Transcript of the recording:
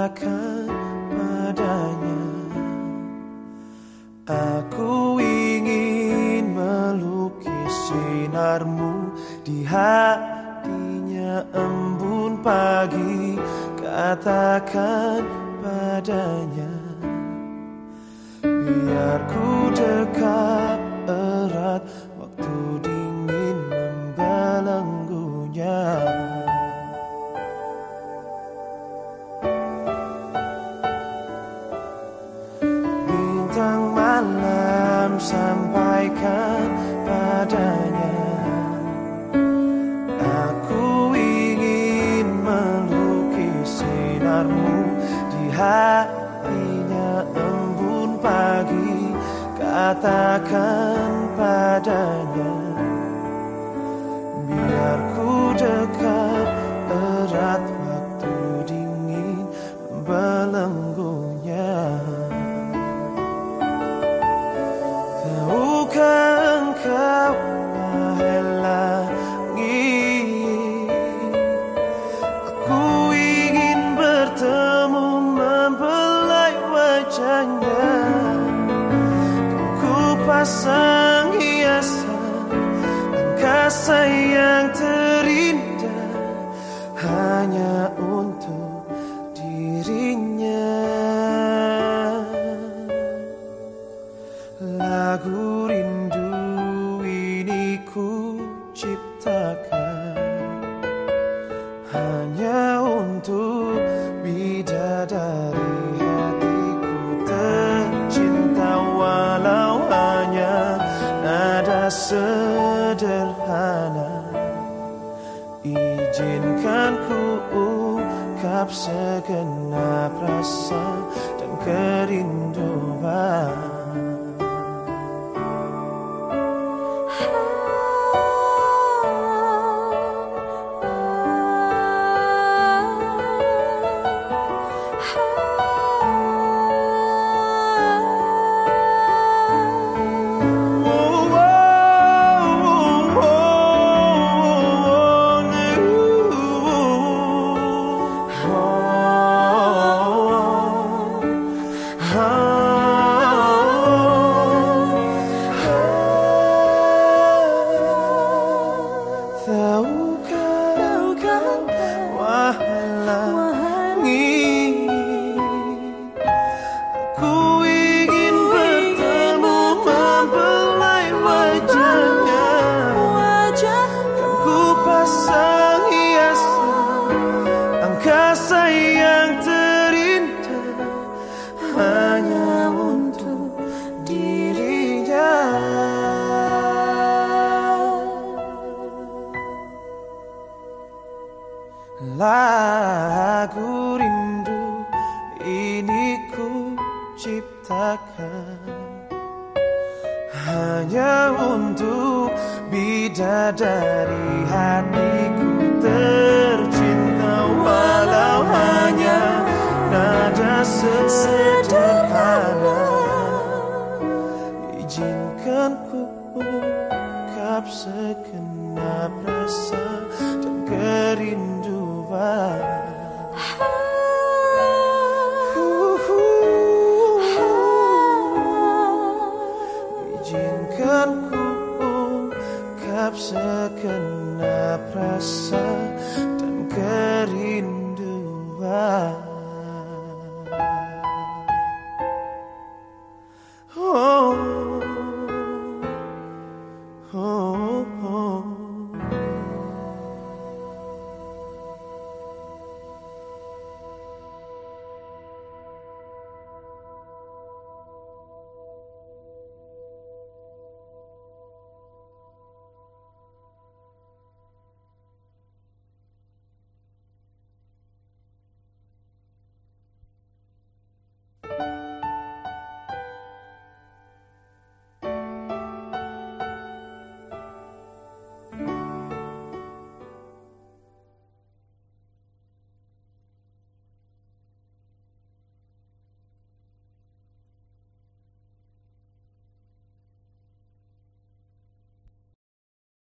Katakan padanya Aku ingin melukis sinarmu di hatinya. Embun pagi Katakan padanya. Biar ku dekat Katakan padanya Biar ku dekat erat waktu dingin membelenggunya pasang hiasan angkasa yang terindah Hanya untuk dirinya. Lagu rindu ini ku ciptakan sederhana. Izinkan ku ungkap segenap rasa dan kerinduan Lagu rindu ini ku ciptakan. Hanya untuk bidadari hatiku tercinta Walau hanya nada sederhana Izinkan ku ungkap segenap rasa izinkan ku ungkap segenap rasa